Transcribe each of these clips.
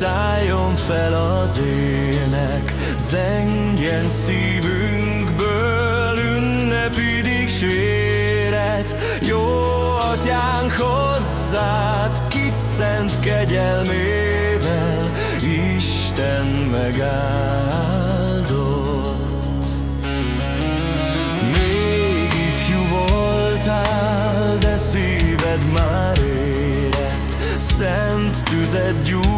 Szálljon fel az ének, zengjen szívünkből ünnepi dicséret. Jó atyánk hozzád, kit szent kegyelmével, Isten megáldott. Még ifjú voltál, de szíved már érett, szent tüzet gyújtott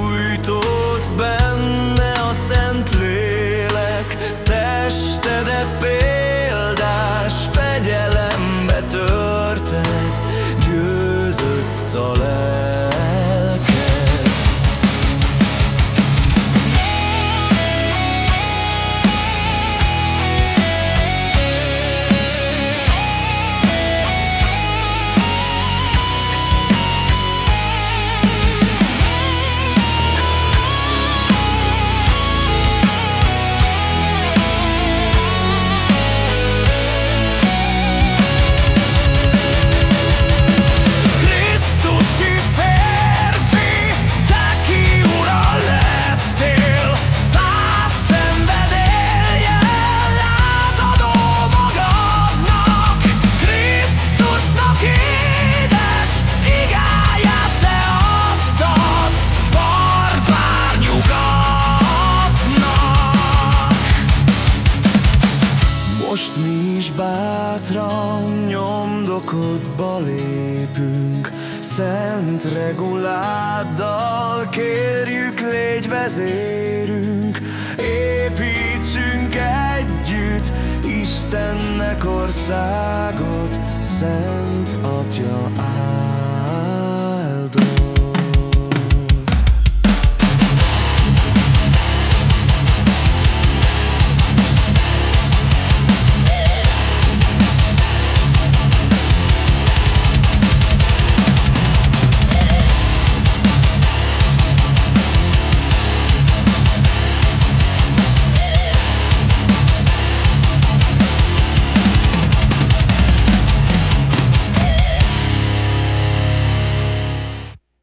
bátran nyomdokodba lépünk Szent reguláddal kérjük légy vezérünk. Építsünk együtt Istennek országot. Szent Atya áll